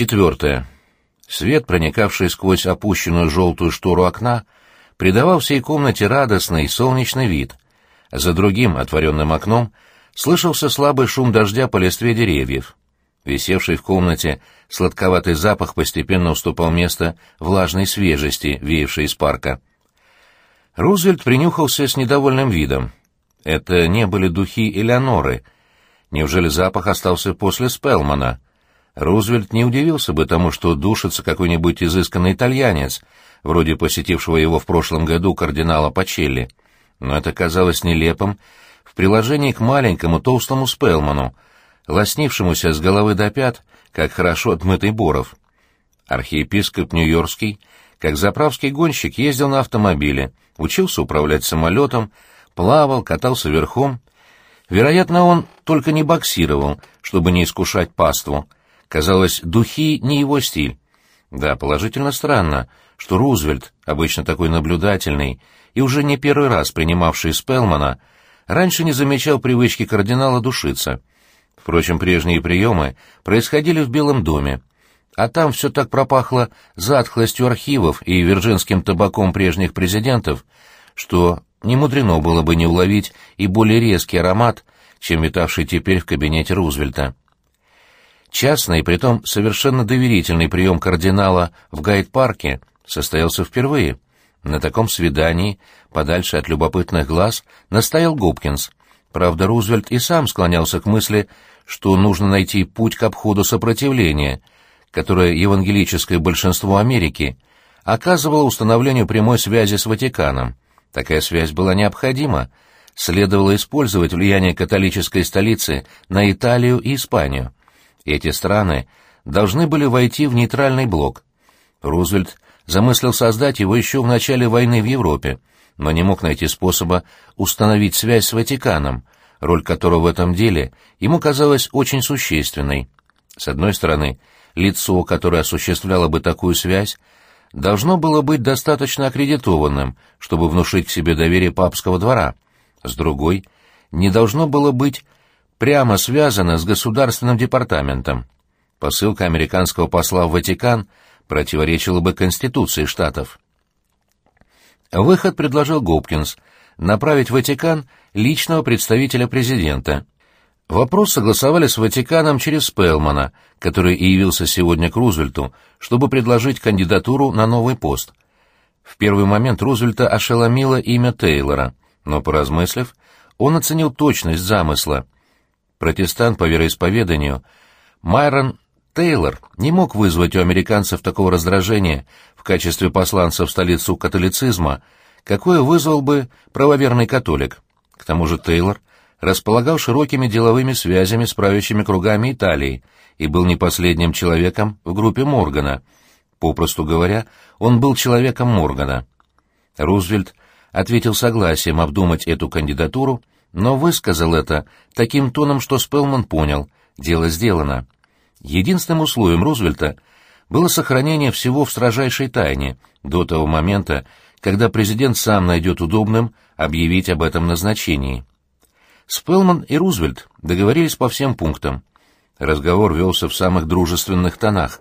Четвертое. Свет, проникавший сквозь опущенную желтую штору окна, придавал всей комнате радостный солнечный вид. За другим отворенным окном слышался слабый шум дождя по листве деревьев. Висевший в комнате сладковатый запах постепенно уступал место влажной свежести, веявшей из парка. Рузвельт принюхался с недовольным видом. Это не были духи Элеоноры. Неужели запах остался после Спелмана? Рузвельт не удивился бы тому, что душится какой-нибудь изысканный итальянец, вроде посетившего его в прошлом году кардинала Пачелли. Но это казалось нелепым в приложении к маленькому толстому Спелману, лоснившемуся с головы до пят, как хорошо отмытый Боров. Архиепископ Нью-Йоркский, как заправский гонщик, ездил на автомобиле, учился управлять самолетом, плавал, катался верхом. Вероятно, он только не боксировал, чтобы не искушать паству. Казалось, духи не его стиль. Да, положительно странно, что Рузвельт, обычно такой наблюдательный и уже не первый раз принимавший Спелмана, раньше не замечал привычки кардинала душиться. Впрочем, прежние приемы происходили в Белом доме, а там все так пропахло затхлостью архивов и вирджинским табаком прежних президентов, что не мудрено было бы не уловить и более резкий аромат, чем витавший теперь в кабинете Рузвельта. Частный, притом совершенно доверительный прием кардинала в гайд-парке состоялся впервые. На таком свидании, подальше от любопытных глаз, настоял Губкинс. Правда, Рузвельт и сам склонялся к мысли, что нужно найти путь к обходу сопротивления, которое евангелическое большинство Америки оказывало установлению прямой связи с Ватиканом. Такая связь была необходима, следовало использовать влияние католической столицы на Италию и Испанию. Эти страны должны были войти в нейтральный блок. Рузвельт замыслил создать его еще в начале войны в Европе, но не мог найти способа установить связь с Ватиканом, роль которого в этом деле ему казалась очень существенной. С одной стороны, лицо, которое осуществляло бы такую связь, должно было быть достаточно аккредитованным, чтобы внушить к себе доверие папского двора. С другой, не должно было быть прямо связано с государственным департаментом. Посылка американского посла в Ватикан противоречила бы Конституции штатов. Выход предложил Гопкинс — направить в Ватикан личного представителя президента. Вопрос согласовали с Ватиканом через Спелмана, который и явился сегодня к Рузвельту, чтобы предложить кандидатуру на новый пост. В первый момент Рузвельта ошеломило имя Тейлора, но, поразмыслив, он оценил точность замысла. Протестант по вероисповеданию, Майрон Тейлор не мог вызвать у американцев такого раздражения в качестве посланца в столицу католицизма, какое вызвал бы правоверный католик. К тому же Тейлор располагал широкими деловыми связями с правящими кругами Италии и был не последним человеком в группе Моргана. Попросту говоря, он был человеком Моргана. Рузвельт ответил согласием обдумать эту кандидатуру, но высказал это таким тоном, что Спелман понял — дело сделано. Единственным условием Рузвельта было сохранение всего в строжайшей тайне до того момента, когда президент сам найдет удобным объявить об этом назначении. Спелман и Рузвельт договорились по всем пунктам. Разговор велся в самых дружественных тонах.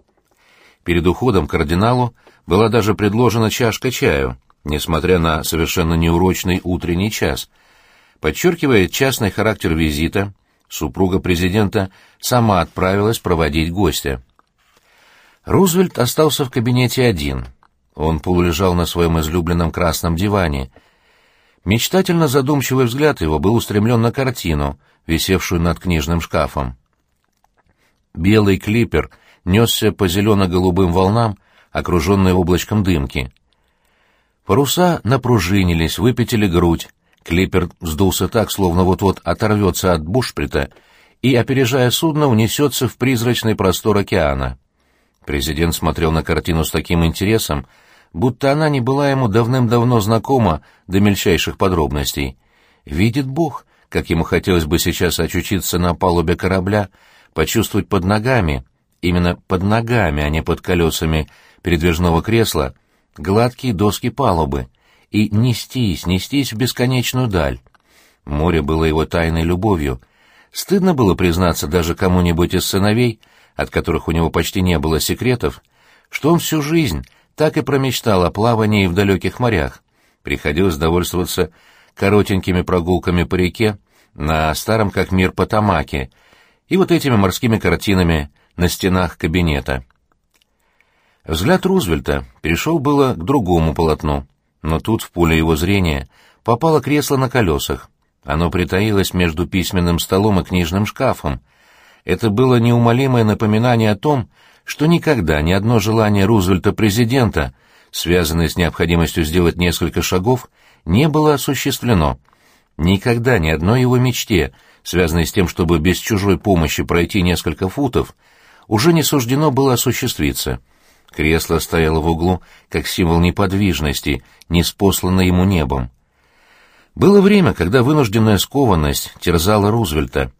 Перед уходом кардиналу была даже предложена чашка чаю, несмотря на совершенно неурочный утренний час. Подчеркивая частный характер визита, супруга президента сама отправилась проводить гостя. Рузвельт остался в кабинете один. Он полулежал на своем излюбленном красном диване. Мечтательно задумчивый взгляд его был устремлен на картину, висевшую над книжным шкафом. Белый клипер несся по зелено-голубым волнам, окруженный облачком дымки. Паруса напружинились, выпятили грудь, Клипер вздулся так, словно вот-вот оторвется от бушприта и, опережая судно, унесется в призрачный простор океана. Президент смотрел на картину с таким интересом, будто она не была ему давным-давно знакома до мельчайших подробностей. Видит Бог, как ему хотелось бы сейчас очутиться на палубе корабля, почувствовать под ногами, именно под ногами, а не под колесами передвижного кресла, гладкие доски палубы — и нестись, нестись в бесконечную даль. Море было его тайной любовью. Стыдно было признаться даже кому-нибудь из сыновей, от которых у него почти не было секретов, что он всю жизнь так и промечтал о плавании в далеких морях. Приходилось довольствоваться коротенькими прогулками по реке на старом как мир Потамаке и вот этими морскими картинами на стенах кабинета. Взгляд Рузвельта перешел было к другому полотну, но тут в поле его зрения попало кресло на колесах. Оно притаилось между письменным столом и книжным шкафом. Это было неумолимое напоминание о том, что никогда ни одно желание Рузвельта-президента, связанное с необходимостью сделать несколько шагов, не было осуществлено. Никогда ни одной его мечте, связанной с тем, чтобы без чужой помощи пройти несколько футов, уже не суждено было осуществиться. Кресло стояло в углу, как символ неподвижности, неспосланной ему небом. Было время, когда вынужденная скованность терзала Рузвельта.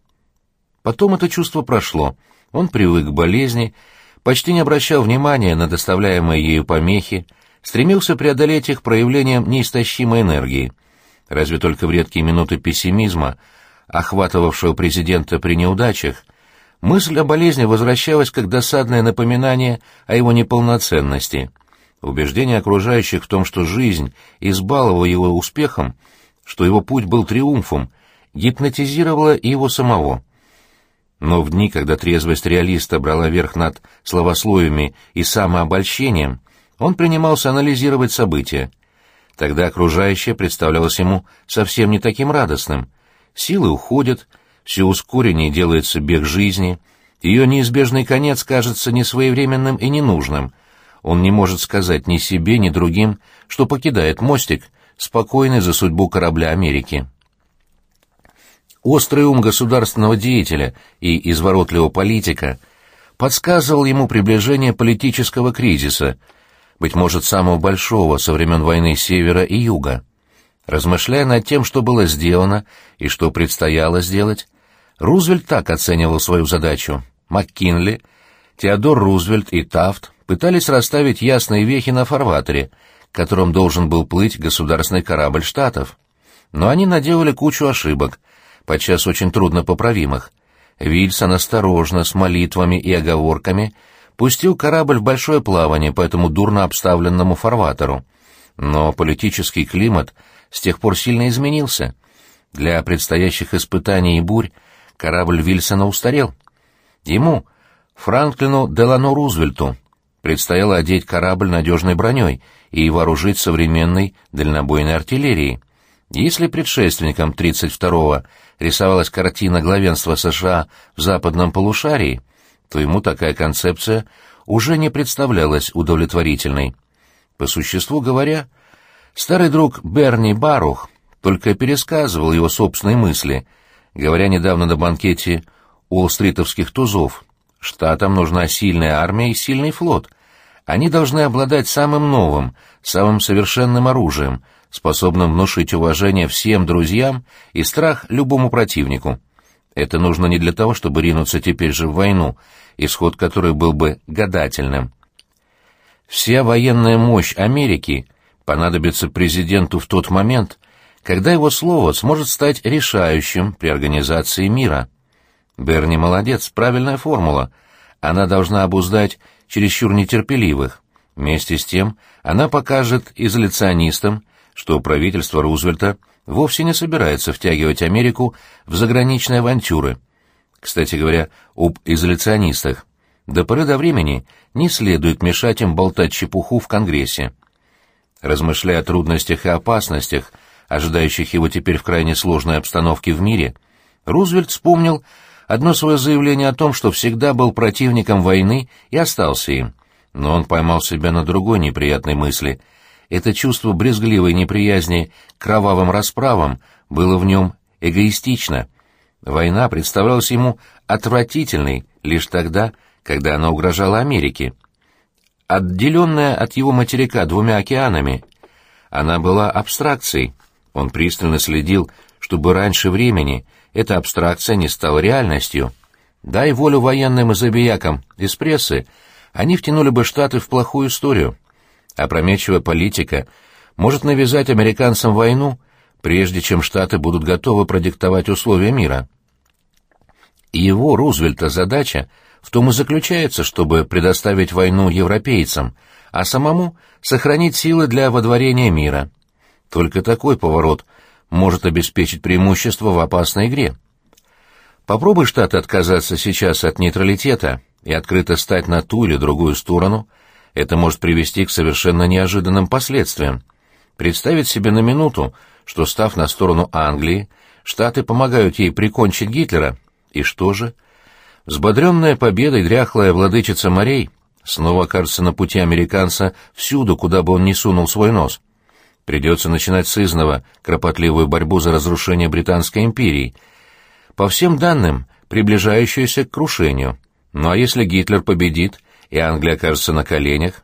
Потом это чувство прошло, он привык к болезни, почти не обращал внимания на доставляемые ею помехи, стремился преодолеть их проявлением неистощимой энергии. Разве только в редкие минуты пессимизма, охватывавшего президента при неудачах, мысль о болезни возвращалась как досадное напоминание о его неполноценности. Убеждение окружающих в том, что жизнь избаловала его успехом, что его путь был триумфом, гипнотизировало и его самого. Но в дни, когда трезвость реалиста брала верх над словословиями и самообольщением, он принимался анализировать события. Тогда окружающее представлялось ему совсем не таким радостным. Силы уходят, все ускореннее делается бег жизни, ее неизбежный конец кажется несвоевременным и ненужным. Он не может сказать ни себе, ни другим, что покидает мостик, спокойный за судьбу корабля Америки. Острый ум государственного деятеля и изворотливого политика подсказывал ему приближение политического кризиса — быть может, самого большого со времен войны Севера и Юга. Размышляя над тем, что было сделано и что предстояло сделать, Рузвельт так оценивал свою задачу. МакКинли, Теодор Рузвельт и Тафт пытались расставить ясные вехи на фарватере, которым должен был плыть государственный корабль Штатов. Но они наделали кучу ошибок, подчас очень трудно поправимых. Вильсон осторожно, с молитвами и оговорками — пустил корабль в большое плавание по этому дурно обставленному фарватеру. Но политический климат с тех пор сильно изменился. Для предстоящих испытаний и бурь корабль Вильсона устарел. Ему, Франклину Делано Рузвельту, предстояло одеть корабль надежной броней и вооружить современной дальнобойной артиллерией. Если предшественником 32-го рисовалась картина главенства США в западном полушарии, то ему такая концепция уже не представлялась удовлетворительной. По существу говоря, старый друг Берни Барух только пересказывал его собственные мысли, говоря недавно на банкете уолл-стритовских тузов. Штатам нужна сильная армия и сильный флот. Они должны обладать самым новым, самым совершенным оружием, способным внушить уважение всем друзьям и страх любому противнику. Это нужно не для того, чтобы ринуться теперь же в войну, исход которой был бы гадательным. Вся военная мощь Америки понадобится президенту в тот момент, когда его слово сможет стать решающим при организации мира. Берни молодец, правильная формула. Она должна обуздать чересчур нетерпеливых. Вместе с тем она покажет изоляционистам, что правительство Рузвельта вовсе не собирается втягивать Америку в заграничные авантюры – кстати говоря, об изоляционистах. До поры до времени не следует мешать им болтать чепуху в Конгрессе. Размышляя о трудностях и опасностях, ожидающих его теперь в крайне сложной обстановке в мире, Рузвельт вспомнил одно свое заявление о том, что всегда был противником войны и остался им. Но он поймал себя на другой неприятной мысли. Это чувство брезгливой неприязни к кровавым расправам было в нем эгоистично — Война представлялась ему отвратительной лишь тогда, когда она угрожала Америке. Отделенная от его материка двумя океанами, она была абстракцией. Он пристально следил, чтобы раньше времени эта абстракция не стала реальностью. Дай волю военным и забиякам из прессы, они втянули бы Штаты в плохую историю. Опрометчивая политика может навязать американцам войну, прежде чем Штаты будут готовы продиктовать условия мира. Его, Рузвельта, задача в том и заключается, чтобы предоставить войну европейцам, а самому сохранить силы для водворения мира. Только такой поворот может обеспечить преимущество в опасной игре. Попробуй Штаты отказаться сейчас от нейтралитета и открыто стать на ту или другую сторону, это может привести к совершенно неожиданным последствиям. Представить себе на минуту, что, став на сторону Англии, Штаты помогают ей прикончить Гитлера, и что же? Взбодренная победой дряхлая владычица морей снова окажется на пути американца всюду, куда бы он ни сунул свой нос. Придется начинать с изного кропотливую борьбу за разрушение Британской империи, по всем данным, приближающуюся к крушению. Ну а если Гитлер победит, и Англия окажется на коленях?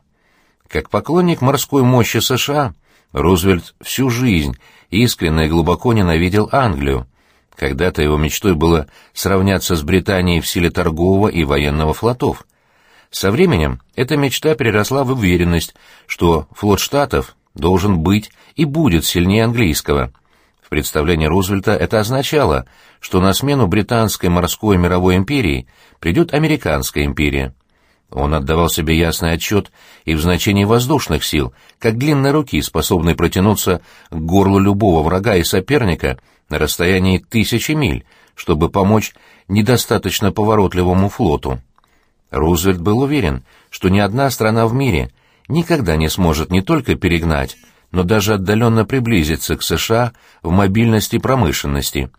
Как поклонник морской мощи США, Рузвельт всю жизнь искренне и глубоко ненавидел Англию. Когда-то его мечтой было сравняться с Британией в силе торгового и военного флотов. Со временем эта мечта переросла в уверенность, что флот Штатов должен быть и будет сильнее английского. В представлении Рузвельта это означало, что на смену британской морской мировой империи придет американская империя. Он отдавал себе ясный отчет и в значении воздушных сил, как длинной руки, способной протянуться к горлу любого врага и соперника на расстоянии тысячи миль, чтобы помочь недостаточно поворотливому флоту. Рузвельт был уверен, что ни одна страна в мире никогда не сможет не только перегнать, но даже отдаленно приблизиться к США в мобильности промышленности.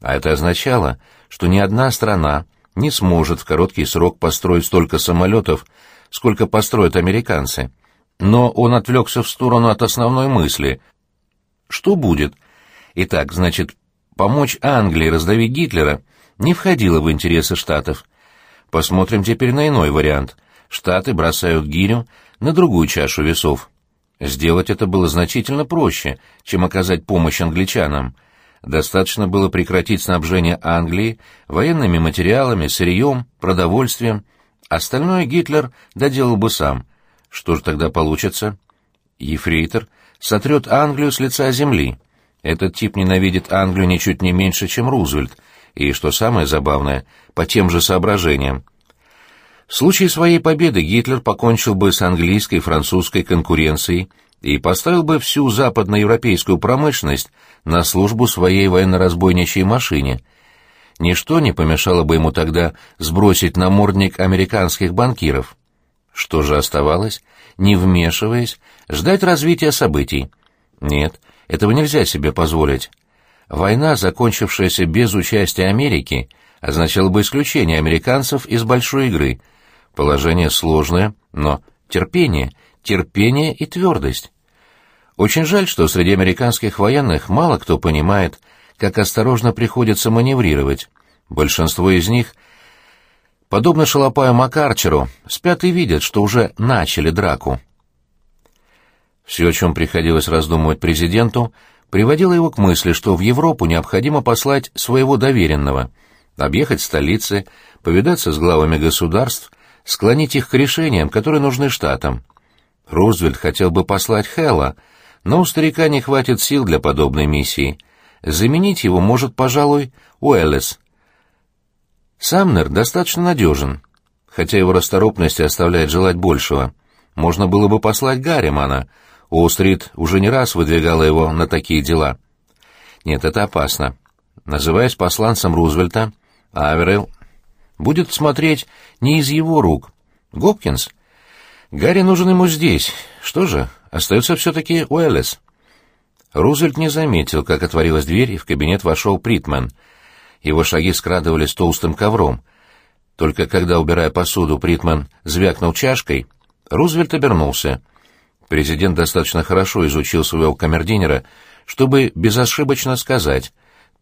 А это означало, что ни одна страна не сможет в короткий срок построить столько самолетов, сколько построят американцы. Но он отвлекся в сторону от основной мысли. Что будет? Итак, значит, помочь Англии раздавить Гитлера не входило в интересы Штатов. Посмотрим теперь на иной вариант. Штаты бросают гирю на другую чашу весов. Сделать это было значительно проще, чем оказать помощь англичанам. Достаточно было прекратить снабжение Англии военными материалами, сырьем, продовольствием. Остальное Гитлер доделал бы сам. Что же тогда получится? Ефрейтор сотрет Англию с лица земли. Этот тип ненавидит Англию ничуть не меньше, чем Рузвельт, и, что самое забавное, по тем же соображениям. В случае своей победы Гитлер покончил бы с английской и французской конкуренцией и поставил бы всю западноевропейскую промышленность на службу своей военно-разбойничьей машине. Ничто не помешало бы ему тогда сбросить намордник американских банкиров. Что же оставалось? Не вмешиваясь, ждать развития событий. Нет, этого нельзя себе позволить. Война, закончившаяся без участия Америки, означала бы исключение американцев из большой игры. Положение сложное, но терпение, терпение и твердость. Очень жаль, что среди американских военных мало кто понимает, как осторожно приходится маневрировать. Большинство из них, подобно Шалопаю Макарчеру, спят и видят, что уже начали драку. Все, о чем приходилось раздумывать президенту, приводило его к мысли, что в Европу необходимо послать своего доверенного, объехать столицы, повидаться с главами государств, склонить их к решениям, которые нужны штатам. Рузвельт хотел бы послать Хэлла, но у старика не хватит сил для подобной миссии. Заменить его может, пожалуй, Уэллес. Самнер достаточно надежен, хотя его расторопность оставляет желать большего. Можно было бы послать Гарримана. Уолл-стрит уже не раз выдвигала его на такие дела. Нет, это опасно. Называясь посланцем Рузвельта, Аверилл будет смотреть не из его рук. Гопкинс? Гарри нужен ему здесь. Что же, Остается все-таки Уэллес. Рузвельт не заметил, как отворилась дверь, и в кабинет вошел Притман. Его шаги скрадывались толстым ковром. Только когда, убирая посуду, Притман звякнул чашкой, Рузвельт обернулся. Президент достаточно хорошо изучил своего камердинера, чтобы безошибочно сказать.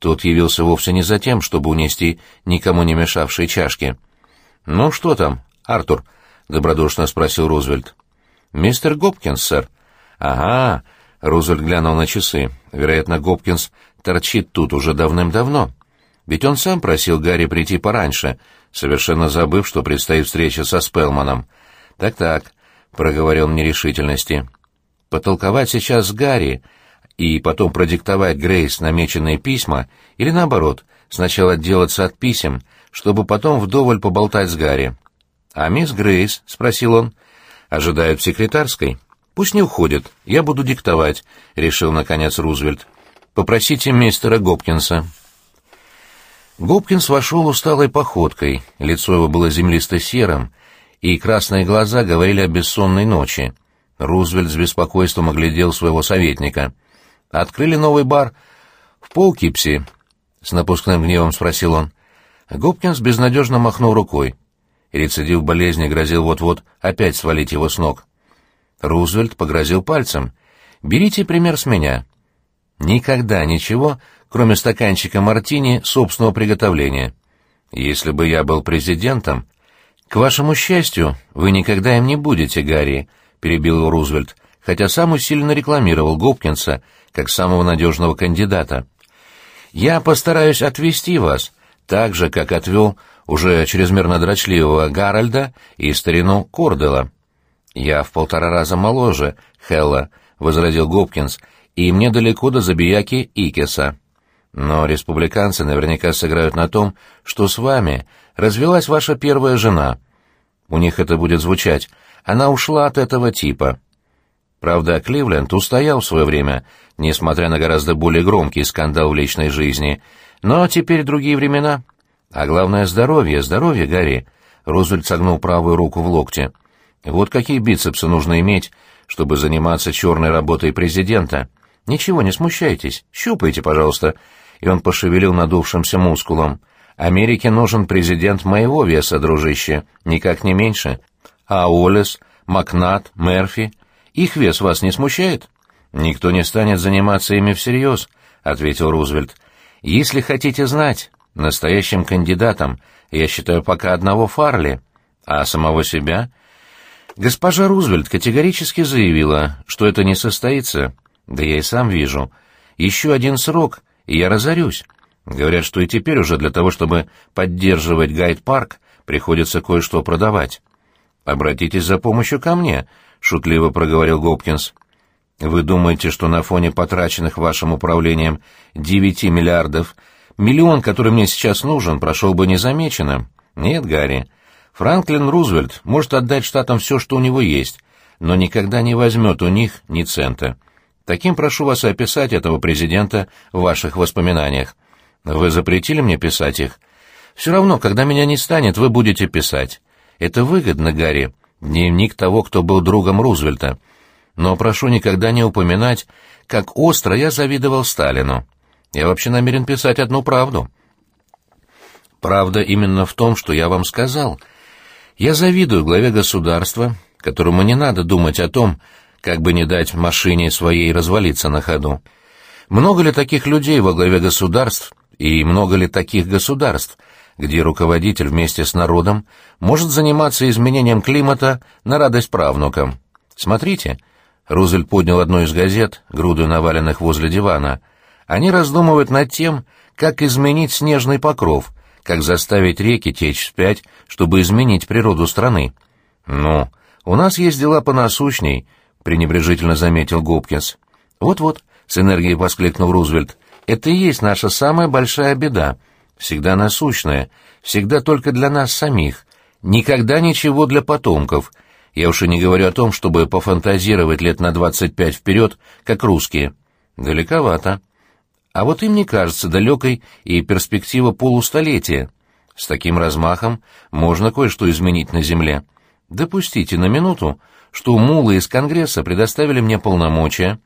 Тот явился вовсе не за тем, чтобы унести никому не мешавшие чашки. «Ну что там, Артур?» — добродушно спросил Рузвельт. «Мистер Гопкинс, сэр», «Ага», — Рузвельт глянул на часы. «Вероятно, Гопкинс торчит тут уже давным-давно. Ведь он сам просил Гарри прийти пораньше, совершенно забыв, что предстоит встреча со Спелманом. Так-так», — проговорил он в нерешительности. «Потолковать сейчас с Гарри и потом продиктовать Грейс намеченные письма, или наоборот, сначала отделаться от писем, чтобы потом вдоволь поболтать с Гарри. «А мисс Грейс?» — спросил он. «Ожидают секретарской». «Пусть не уходит, я буду диктовать», — решил, наконец, Рузвельт. «Попросите мистера Гопкинса». Гопкинс вошел усталой походкой, лицо его было землисто-серым, и красные глаза говорили о бессонной ночи. Рузвельт с беспокойством оглядел своего советника. «Открыли новый бар в Полкипсе?» — с напускным гневом спросил он. Гопкинс безнадежно махнул рукой. Рецидив болезни грозил вот-вот опять свалить его с ног. Рузвельт погрозил пальцем. «Берите пример с меня. Никогда ничего, кроме стаканчика мартини собственного приготовления. Если бы я был президентом... К вашему счастью, вы никогда им не будете, Гарри, — перебил его Рузвельт, хотя сам усиленно рекламировал Гопкинса как самого надежного кандидата. Я постараюсь отвести вас, так же, как отвел уже чрезмерно дрочливого Гарольда и старину Кордела. «Я в полтора раза моложе, Хелла», — возразил Гопкинс, — «и мне далеко до забияки Икеса». Но республиканцы наверняка сыграют на том, что с вами развелась ваша первая жена. У них это будет звучать. Она ушла от этого типа. Правда, Кливленд устоял в свое время, несмотря на гораздо более громкий скандал в личной жизни. Но теперь другие времена. А главное — здоровье, здоровье, Гарри. Рузвельт согнул правую руку в локте. Вот какие бицепсы нужно иметь, чтобы заниматься черной работой президента. Ничего, не смущайтесь, щупайте, пожалуйста. И он пошевелил надувшимся мускулом. Америке нужен президент моего веса, дружище, никак не меньше. А Уоллес, Макнат, Мерфи, их вес вас не смущает? Никто не станет заниматься ими всерьез, ответил Рузвельт. Если хотите знать, настоящим кандидатом я считаю пока одного Фарли, а самого себя Госпожа Рузвельт категорически заявила, что это не состоится. Да я и сам вижу. Еще один срок, и я разорюсь. Говорят, что и теперь уже для того, чтобы поддерживать гайд-парк, приходится кое-что продавать. «Обратитесь за помощью ко мне», — шутливо проговорил Гопкинс. «Вы думаете, что на фоне потраченных вашим управлением девяти миллиардов миллион, который мне сейчас нужен, прошел бы незамеченным? Нет, Гарри, Франклин Рузвельт может отдать штатам все, что у него есть, но никогда не возьмет у них ни цента. Таким прошу вас описать этого президента в ваших воспоминаниях. Вы запретили мне писать их? Все равно, когда меня не станет, вы будете писать. Это выгодно, Гарри, дневник того, кто был другом Рузвельта. Но прошу никогда не упоминать, как остро я завидовал Сталину. Я вообще намерен писать одну правду. Правда именно в том, что я вам сказал — я завидую главе государства, которому не надо думать о том, как бы не дать машине своей развалиться на ходу. Много ли таких людей во главе государств и много ли таких государств, где руководитель вместе с народом может заниматься изменением климата на радость правнукам? Смотрите, Рузвельт поднял одну из газет, груду наваленных возле дивана. Они раздумывают над тем, как изменить снежный покров, как заставить реки течь вспять, чтобы изменить природу страны. «Ну, у нас есть дела понасущней», — пренебрежительно заметил Гопкинс. «Вот-вот», — с энергией воскликнул Рузвельт, — «это и есть наша самая большая беда, всегда насущная, всегда только для нас самих, никогда ничего для потомков. Я уж и не говорю о том, чтобы пофантазировать лет на двадцать пять вперед, как русские. Далековато». А вот им не кажется далекой и перспектива полустолетия. С таким размахом можно кое-что изменить на Земле. Допустите на минуту, что мулы из Конгресса предоставили мне полномочия.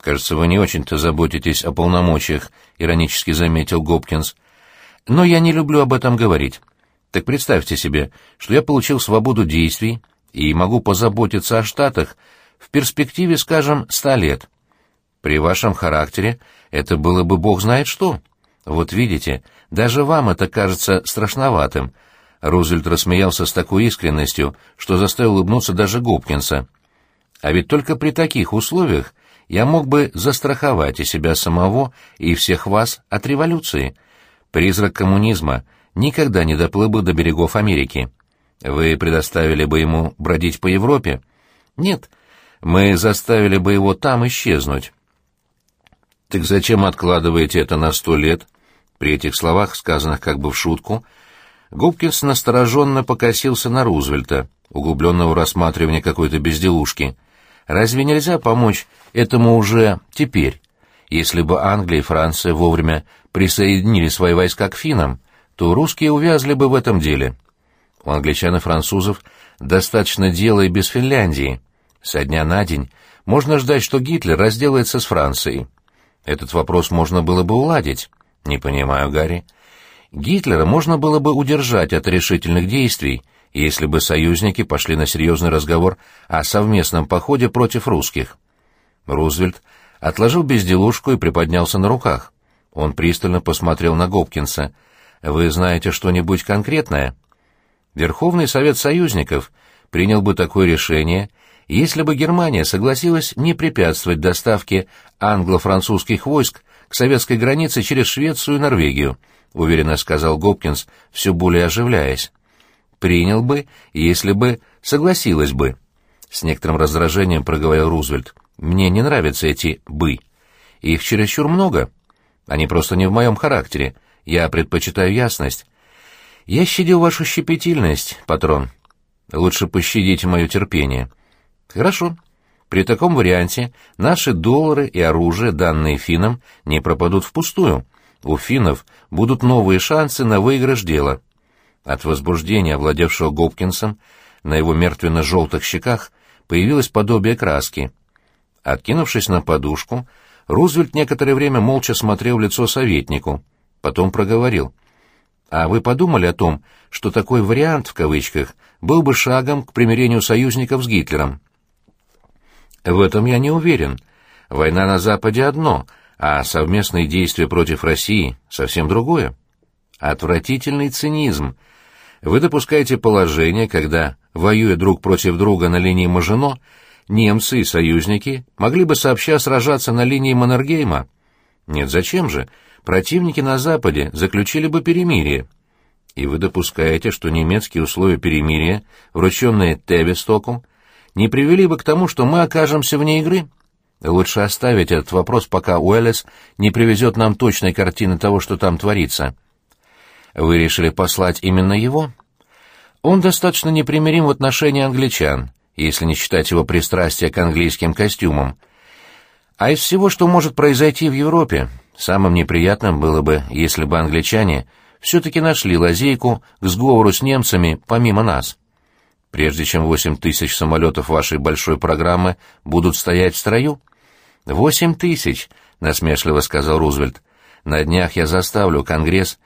Кажется, вы не очень-то заботитесь о полномочиях, иронически заметил Гопкинс. Но я не люблю об этом говорить. Так представьте себе, что я получил свободу действий и могу позаботиться о Штатах в перспективе, скажем, ста лет. При вашем характере это было бы бог знает что. Вот видите, даже вам это кажется страшноватым. Рузвельт рассмеялся с такой искренностью, что заставил улыбнуться даже Гопкинса. А ведь только при таких условиях я мог бы застраховать и себя самого, и всех вас от революции. Призрак коммунизма никогда не доплыл бы до берегов Америки. Вы предоставили бы ему бродить по Европе? Нет, мы заставили бы его там исчезнуть. «Так зачем откладываете это на сто лет?» При этих словах, сказанных как бы в шутку, Губкинс настороженно покосился на Рузвельта, углубленного рассматривания какой-то безделушки. Разве нельзя помочь этому уже теперь? Если бы Англия и Франция вовремя присоединили свои войска к финнам, то русские увязли бы в этом деле. У англичан и французов достаточно дела и без Финляндии. Со дня на день можно ждать, что Гитлер разделается с Францией. Этот вопрос можно было бы уладить. Не понимаю, Гарри. Гитлера можно было бы удержать от решительных действий, если бы союзники пошли на серьезный разговор о совместном походе против русских. Рузвельт отложил безделушку и приподнялся на руках. Он пристально посмотрел на Гопкинса. «Вы знаете что-нибудь конкретное?» Верховный Совет Союзников принял бы такое решение, если бы Германия согласилась не препятствовать доставке англо-французских войск к советской границе через Швецию и Норвегию, уверенно сказал Гопкинс, все более оживляясь. Принял бы, если бы согласилась бы. С некоторым раздражением проговорил Рузвельт. Мне не нравятся эти «бы». Их чересчур много. Они просто не в моем характере. Я предпочитаю ясность. Я щадил вашу щепетильность, патрон. Лучше пощадите мое терпение. Хорошо. При таком варианте наши доллары и оружие, данные финнам, не пропадут впустую. У финнов будут новые шансы на выигрыш дела. От возбуждения, овладевшего Гопкинсом, на его мертвенно-желтых щеках появилось подобие краски. Откинувшись на подушку, Рузвельт некоторое время молча смотрел в лицо советнику, потом проговорил. «А вы подумали о том, что такой вариант, в кавычках, был бы шагом к примирению союзников с Гитлером?» В этом я не уверен. Война на Западе одно, а совместные действия против России совсем другое. Отвратительный цинизм. Вы допускаете положение, когда, воюя друг против друга на линии Мажино, немцы и союзники могли бы сообща сражаться на линии Маннергейма? Нет, зачем же? Противники на Западе заключили бы перемирие. И вы допускаете, что немецкие условия перемирия, врученные Тевистоку, не привели бы к тому, что мы окажемся вне игры? Лучше оставить этот вопрос, пока Уэллес не привезет нам точной картины того, что там творится. Вы решили послать именно его? Он достаточно непримирим в отношении англичан, если не считать его пристрастия к английским костюмам. А из всего, что может произойти в Европе, самым неприятным было бы, если бы англичане все-таки нашли лазейку к сговору с немцами помимо нас. Прежде чем восемь тысяч самолетов вашей большой программы будут стоять в строю? Восемь тысяч, насмешливо сказал Рузвельт. На днях я заставлю Конгресс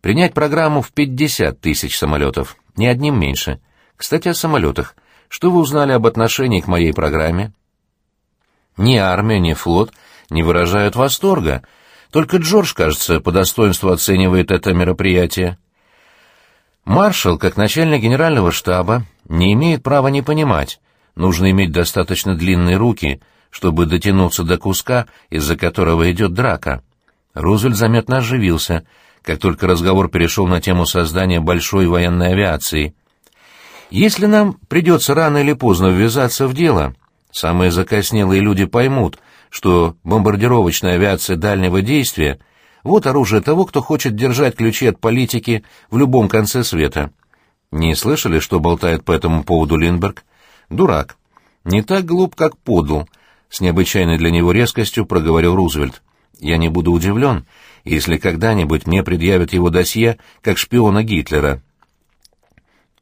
принять программу в пятьдесят тысяч самолетов, ни одним меньше. Кстати, о самолетах. Что вы узнали об отношении к моей программе? Ни армия, ни флот не выражают восторга. Только Джордж, кажется, по достоинству оценивает это мероприятие. Маршал, как начальник генерального штаба, не имеет права не понимать. Нужно иметь достаточно длинные руки, чтобы дотянуться до куска, из-за которого идет драка. Рузвельт заметно оживился, как только разговор перешел на тему создания большой военной авиации. Если нам придется рано или поздно ввязаться в дело, самые закоснелые люди поймут, что бомбардировочная авиация дальнего действия — вот оружие того, кто хочет держать ключи от политики в любом конце света. Не слышали, что болтает по этому поводу Линдберг? Дурак. Не так глуп, как подл. С необычайной для него резкостью проговорил Рузвельт. Я не буду удивлен, если когда-нибудь мне предъявят его досье как шпиона Гитлера.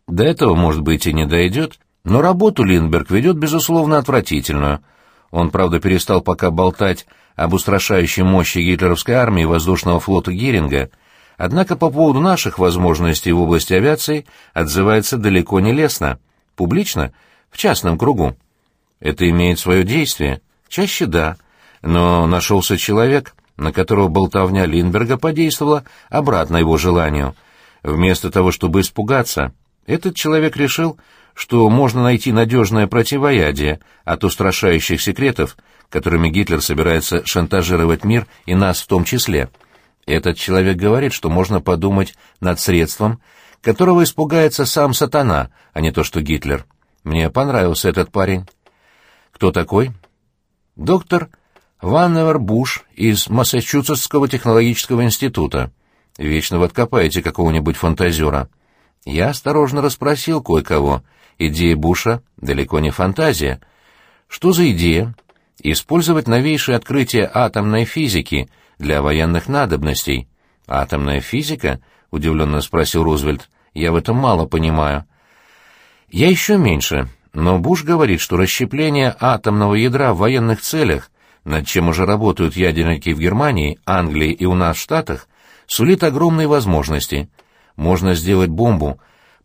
До этого, может быть, и не дойдет, но работу Линдберг ведет, безусловно, отвратительную. Он, правда, перестал пока болтать об устрашающей мощи гитлеровской армии и воздушного флота Геринга, однако по поводу наших возможностей в области авиации отзывается далеко не лестно, публично, в частном кругу. Это имеет свое действие, чаще да, но нашелся человек, на которого болтовня Линдберга подействовала обратно его желанию. Вместо того, чтобы испугаться, этот человек решил, что можно найти надежное противоядие от устрашающих секретов, которыми Гитлер собирается шантажировать мир и нас в том числе. Этот человек говорит, что можно подумать над средством, которого испугается сам сатана, а не то что Гитлер. Мне понравился этот парень. Кто такой? Доктор Ванневер Буш из Массачусетского технологического института. Вечно вы откопаете какого-нибудь фантазера. Я осторожно расспросил кое-кого. Идея Буша далеко не фантазия. Что за идея? Использовать новейшие открытия атомной физики для военных надобностей. Атомная физика? — удивленно спросил Рузвельт. «Я в этом мало понимаю». «Я еще меньше, но Буш говорит, что расщепление атомного ядра в военных целях, над чем уже работают ядерники в Германии, Англии и у нас в Штатах, сулит огромные возможности. Можно сделать бомбу,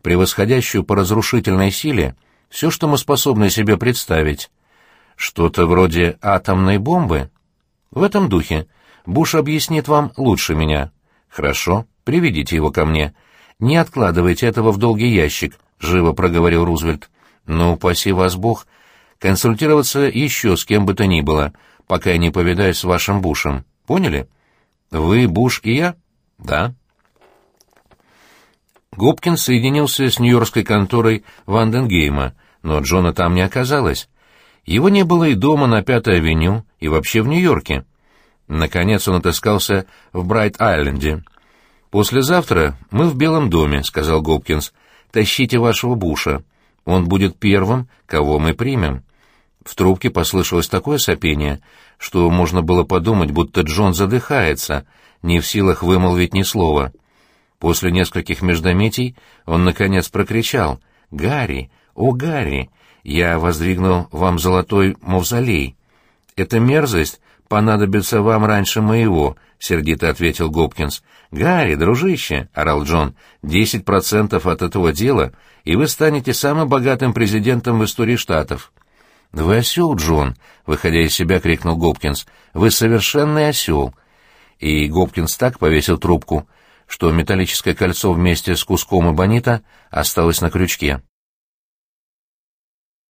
превосходящую по разрушительной силе все, что мы способны себе представить. Что-то вроде атомной бомбы? В этом духе. Буш объяснит вам лучше меня. Хорошо, приведите его ко мне. Не откладывайте этого в долгий ящик, живо проговорил Рузвельт. Ну, упаси вас Бог, консультироваться еще с кем бы то ни было, пока я не повидаюсь с вашим Бушем. Поняли? Вы, Буш и я? Да. Гопкинс соединился с нью-йоркской конторой Ванденгейма, но Джона там не оказалось. Его не было и дома на Пятой авеню, и вообще в Нью-Йорке. Наконец он отыскался в Брайт-Айленде. «Послезавтра мы в Белом доме», — сказал Гопкинс. «Тащите вашего Буша. Он будет первым, кого мы примем». В трубке послышалось такое сопение, что можно было подумать, будто Джон задыхается, не в силах вымолвить ни слова. После нескольких междометий он, наконец, прокричал «Гарри! О, Гарри! Я воздвигну вам золотой мавзолей! Эта мерзость понадобится вам раньше моего», — сердито ответил Гопкинс. «Гарри, дружище», — орал Джон, — «десять процентов от этого дела, и вы станете самым богатым президентом в истории Штатов». «Вы осел, Джон!» — выходя из себя, крикнул Гопкинс. «Вы совершенный осел!» И Гопкинс так повесил трубку, что металлическое кольцо вместе с куском эбонита осталось на крючке.